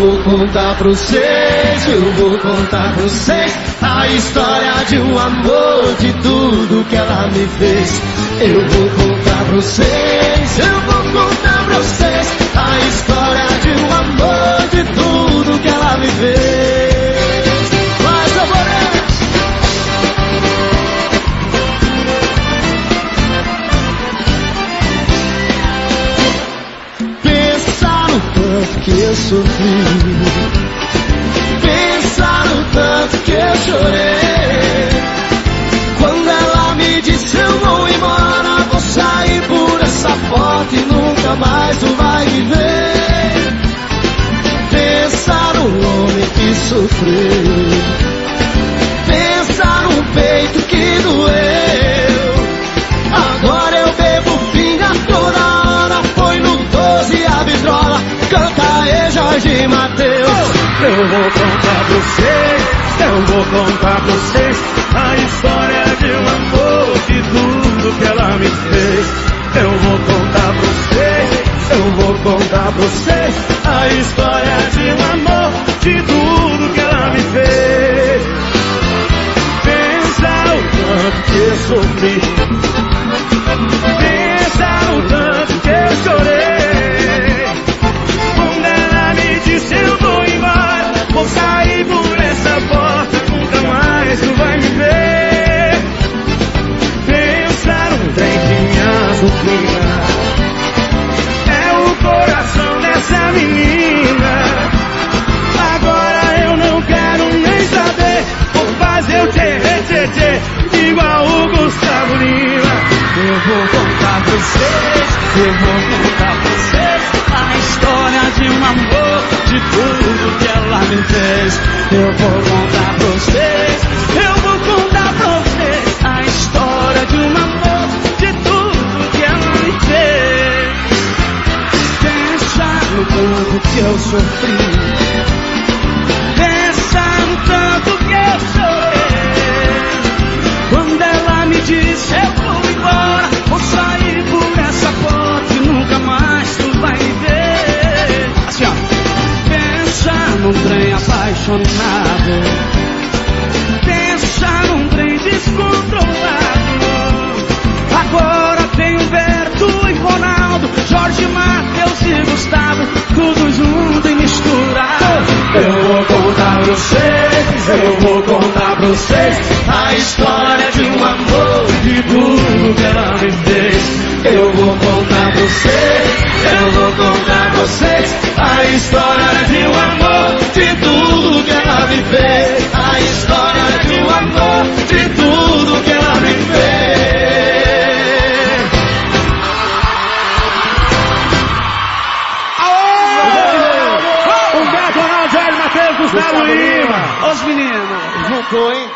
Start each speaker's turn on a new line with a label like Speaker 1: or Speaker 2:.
Speaker 1: vou contar pra vocês, eu vou contar pra vocês a história de um amor, de tudo que ela me fez. Eu vou contar pra vocês, eu vou que eu sofri. Pensa no tanto que eu chorei. Quando ela me disse eu vou embora Vou sair por essa porta e nunca mais tu Jorge Mateus
Speaker 2: Eu vou contar pra vocês, eu vou contar pra vocês a história de um amor, de tudo que ela me fez. Eu vou contar pra vocês, eu vou contar pra vocês a história de um amor, de tudo que ela me fez. Pensa o tanto que eu sofri, é o coração dessa menina. Agora eu não quero nem saber, vou fazer o tchê, igual o Gustavo Lima.
Speaker 1: Eu vou contar pra vocês, eu vou contar pra vocês a história de um amor, de tudo que ela me fez. Eu vou sofri, pensa no tanto que eu chorei. Quando ela me disse eu vou embora, vou sair por essa porta e nunca mais tu vai me ver. Assim ó, pensa num trem apaixonado, eu vou contar pra vocês a história de um amor, de tudo que ela me fez. Eu vou
Speaker 2: O Gato Ronaldo, Jair Matheus, Gustavo Lima.
Speaker 1: Os meninos. Juntou, hein?